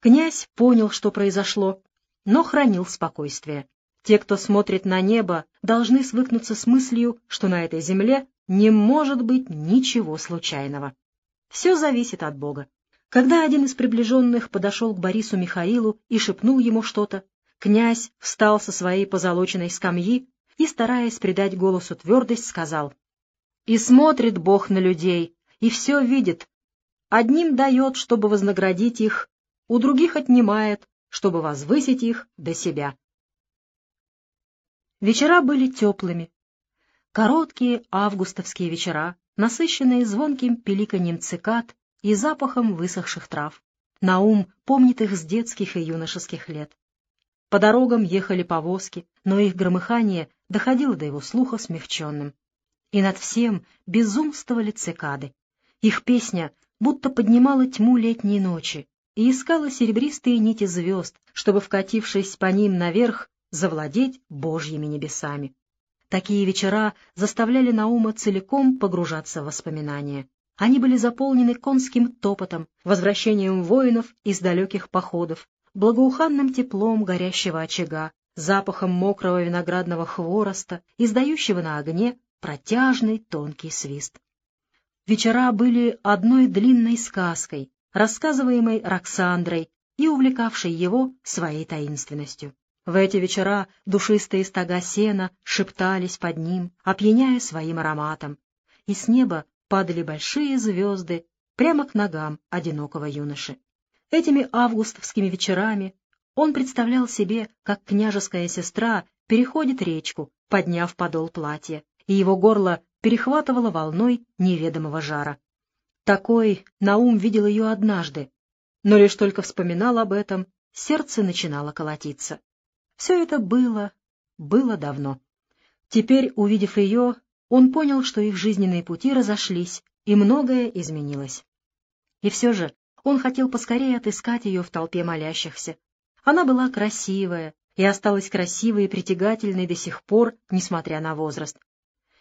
Князь понял, что произошло, но хранил спокойствие. Те, кто смотрит на небо, должны свыкнуться с мыслью, что на этой земле не может быть ничего случайного. Все зависит от Бога. Когда один из приближенных подошел к Борису Михаилу и шепнул ему что-то, князь встал со своей позолоченной скамьи и, стараясь придать голосу твердость, сказал, «И смотрит Бог на людей, и все видит. Одним дает, чтобы вознаградить их, у других отнимает, чтобы возвысить их до себя». Вечера были теплыми. Короткие августовские вечера, насыщенные звонким пеликаньем цикад и запахом высохших трав. Наум помнит их с детских и юношеских лет. По дорогам ехали повозки, но их громыхание доходило до его слуха смягченным. И над всем безумствовали цикады. Их песня будто поднимала тьму летней ночи и искала серебристые нити звезд, чтобы, вкатившись по ним наверх, завладеть Божьими небесами. Такие вечера заставляли Наума целиком погружаться в воспоминания. Они были заполнены конским топотом, возвращением воинов из далеких походов, благоуханным теплом горящего очага, запахом мокрого виноградного хвороста, издающего на огне протяжный тонкий свист. Вечера были одной длинной сказкой, рассказываемой Роксандрой и увлекавшей его своей таинственностью. В эти вечера душистые стога сена шептались под ним, опьяняя своим ароматом, и с неба падали большие звезды прямо к ногам одинокого юноши. Этими августовскими вечерами он представлял себе, как княжеская сестра переходит речку, подняв подол платья, и его горло перехватывало волной неведомого жара. Такой Наум видел ее однажды, но лишь только вспоминал об этом, сердце начинало колотиться. Все это было, было давно. Теперь, увидев ее, он понял, что их жизненные пути разошлись, и многое изменилось. И все же он хотел поскорее отыскать ее в толпе молящихся. Она была красивая и осталась красивой и притягательной до сих пор, несмотря на возраст.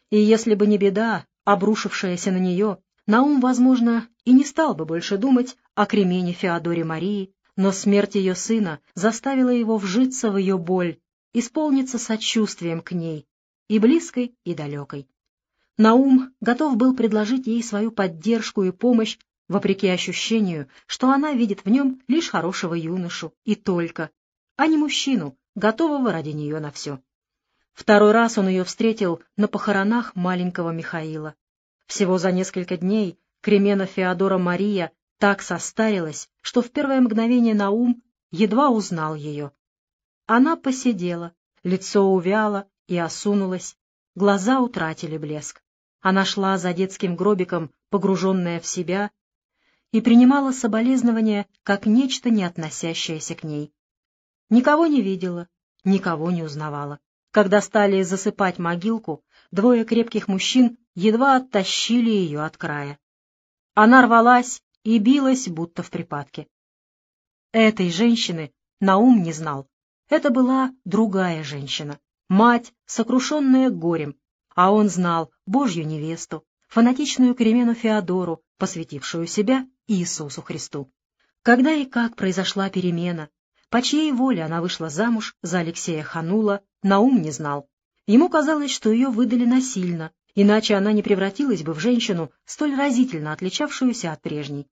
И если бы не беда, обрушившаяся на нее, Наум, возможно, и не стал бы больше думать о кремене Феодоре Марии, но смерть ее сына заставила его вжиться в ее боль, исполниться сочувствием к ней, и близкой, и далекой. Наум готов был предложить ей свою поддержку и помощь, вопреки ощущению, что она видит в нем лишь хорошего юношу, и только, а не мужчину, готового ради нее на все. Второй раз он ее встретил на похоронах маленького Михаила. Всего за несколько дней Кремена Феодора Мария так состарилась, что в первое мгновение Наум едва узнал ее. Она посидела, лицо увяло и осунулось, глаза утратили блеск. Она шла за детским гробиком, погруженная в себя, и принимала соболезнования как нечто, не относящееся к ней. Никого не видела, никого не узнавала. Когда стали засыпать могилку, двое крепких мужчин едва оттащили ее от края. Она рвалась и билась, будто в припадке. Этой женщины Наум не знал. Это была другая женщина, мать, сокрушенная горем, а он знал Божью невесту, фанатичную Кремену Феодору, посвятившую себя Иисусу Христу. Когда и как произошла перемена, по чьей воле она вышла замуж за Алексея Ханула, Наум не знал. Ему казалось, что ее выдали насильно, иначе она не превратилась бы в женщину, столь разительно отличавшуюся от прежней.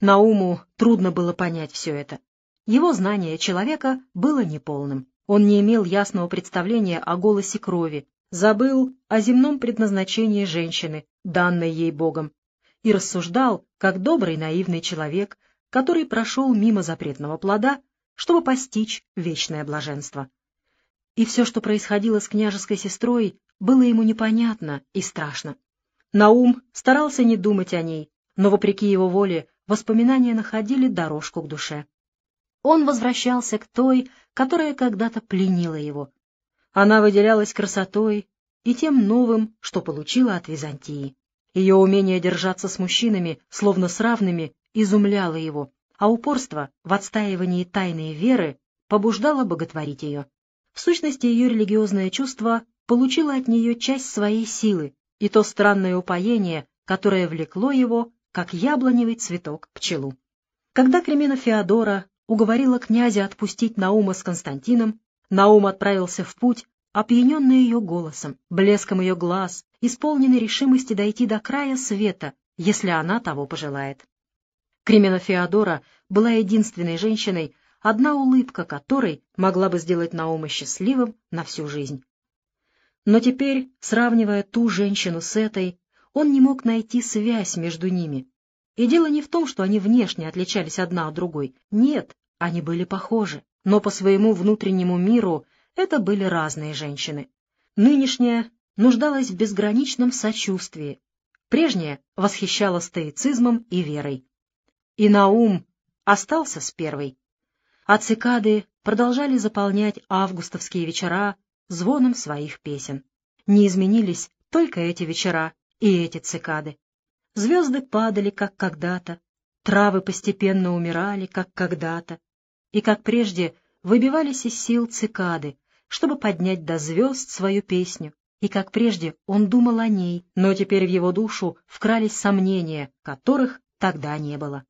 Науму трудно было понять все это. Его знание человека было неполным. Он не имел ясного представления о голосе крови, забыл о земном предназначении женщины, данной ей Богом, и рассуждал, как добрый наивный человек, который прошел мимо запретного плода, чтобы постичь вечное блаженство. И все, что происходило с княжеской сестрой, было ему непонятно и страшно. Наум старался не думать о ней, но, вопреки его воле, воспоминания находили дорожку к душе. Он возвращался к той, которая когда-то пленила его. Она выделялась красотой и тем новым, что получила от Византии. Ее умение держаться с мужчинами, словно с равными, изумляло его, а упорство в отстаивании тайной веры побуждало боготворить ее. В сущности, ее религиозное чувство получило от нее часть своей силы и то странное упоение, которое влекло его как яблоневый цветок пчелу. Когда Кремена Феодора уговорила князя отпустить Наума с Константином, Наум отправился в путь, опьяненный ее голосом, блеском ее глаз, исполненный решимости дойти до края света, если она того пожелает. Кремена Феодора была единственной женщиной, одна улыбка которой могла бы сделать Наума счастливым на всю жизнь. Но теперь, сравнивая ту женщину с этой, он не мог найти связь между ними. И дело не в том, что они внешне отличались одна от другой. Нет, они были похожи, но по своему внутреннему миру это были разные женщины. Нынешняя нуждалась в безграничном сочувствии, прежняя восхищала стоицизмом и верой. И Наум остался с первой. А цикады продолжали заполнять августовские вечера звоном своих песен. Не изменились только эти вечера и эти цикады. Звезды падали, как когда-то, травы постепенно умирали, как когда-то, и, как прежде, выбивались из сил цикады, чтобы поднять до звезд свою песню, и, как прежде, он думал о ней, но теперь в его душу вкрались сомнения, которых тогда не было.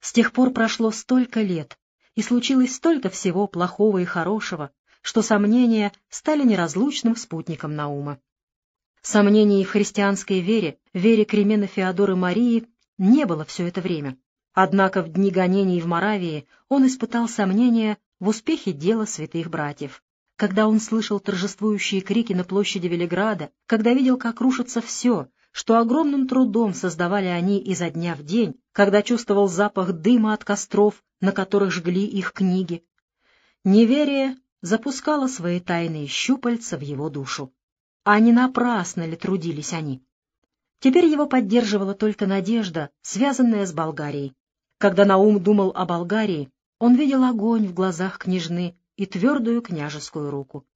С тех пор прошло столько лет, и случилось столько всего плохого и хорошего, что сомнения стали неразлучным спутником Наума. Сомнений в христианской вере, вере Кремена Феодоры Марии, не было все это время. Однако в дни гонений в Моравии он испытал сомнения в успехе дела святых братьев. Когда он слышал торжествующие крики на площади Велиграда, когда видел, как рушится все, что огромным трудом создавали они изо дня в день, когда чувствовал запах дыма от костров, на которых жгли их книги, неверие запускало свои тайные щупальца в его душу. А не напрасно ли трудились они? Теперь его поддерживала только надежда, связанная с Болгарией. Когда Наум думал о Болгарии, он видел огонь в глазах княжны и твердую княжескую руку.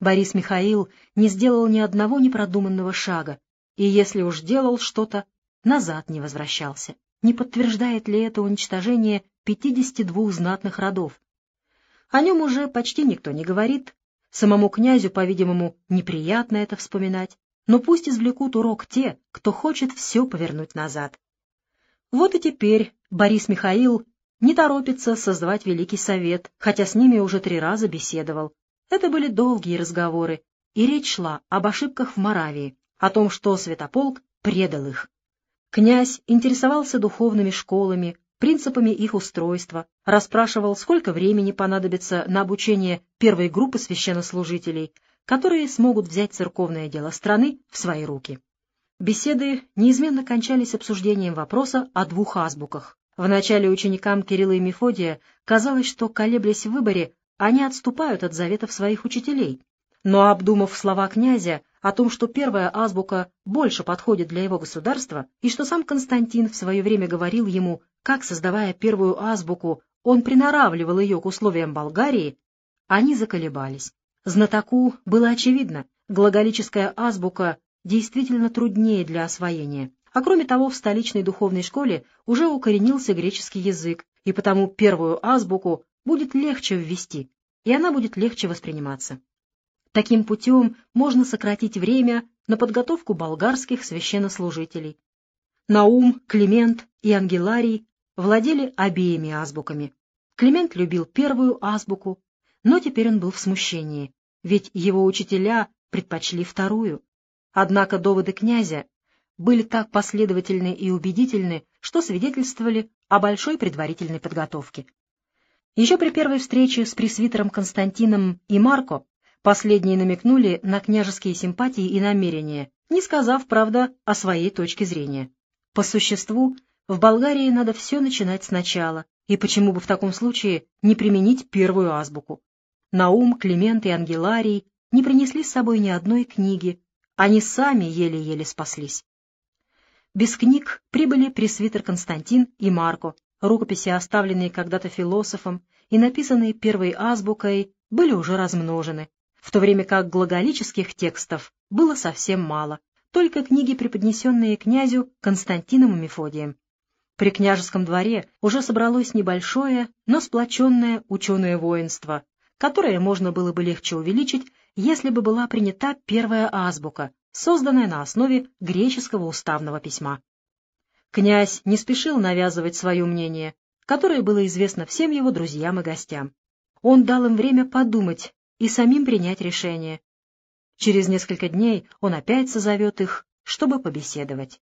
Борис Михаил не сделал ни одного непродуманного шага, и если уж делал что-то, назад не возвращался. Не подтверждает ли это уничтожение 52 знатных родов? О нем уже почти никто не говорит, Самому князю, по-видимому, неприятно это вспоминать, но пусть извлекут урок те, кто хочет все повернуть назад. Вот и теперь Борис Михаил не торопится создавать Великий Совет, хотя с ними уже три раза беседовал. Это были долгие разговоры, и речь шла об ошибках в Моравии, о том, что Святополк предал их. Князь интересовался духовными школами, принципами их устройства, расспрашивал, сколько времени понадобится на обучение первой группы священнослужителей, которые смогут взять церковное дело страны в свои руки. Беседы неизменно кончались обсуждением вопроса о двух азбуках. Вначале ученикам Кирилла и Мефодия казалось, что, колеблясь в выборе, они отступают от заветов своих учителей. Но, обдумав слова князя, о том, что первая азбука больше подходит для его государства, и что сам Константин в свое время говорил ему, как, создавая первую азбуку, он приноравливал ее к условиям Болгарии, они заколебались. Знатоку было очевидно, глаголическая азбука действительно труднее для освоения. А кроме того, в столичной духовной школе уже укоренился греческий язык, и потому первую азбуку будет легче ввести, и она будет легче восприниматься. Таким путем можно сократить время на подготовку болгарских священнослужителей. Наум, Климент и Ангеларий владели обеими азбуками. Климент любил первую азбуку, но теперь он был в смущении, ведь его учителя предпочли вторую. Однако доводы князя были так последовательны и убедительны, что свидетельствовали о большой предварительной подготовке. Еще при первой встрече с пресвитером Константином и Марко Последние намекнули на княжеские симпатии и намерения, не сказав, правда, о своей точке зрения. По существу, в Болгарии надо все начинать сначала, и почему бы в таком случае не применить первую азбуку? Наум, Климент и Ангеларий не принесли с собой ни одной книги, они сами еле-еле спаслись. Без книг прибыли пресвитер Константин и Марко, рукописи, оставленные когда-то философом и написанные первой азбукой, были уже размножены, в то время как глаголических текстов было совсем мало, только книги, преподнесенные князю Константином и Мефодием. При княжеском дворе уже собралось небольшое, но сплоченное ученое воинство, которое можно было бы легче увеличить, если бы была принята первая азбука, созданная на основе греческого уставного письма. Князь не спешил навязывать свое мнение, которое было известно всем его друзьям и гостям. Он дал им время подумать и самим принять решение. Через несколько дней он опять созовет их, чтобы побеседовать.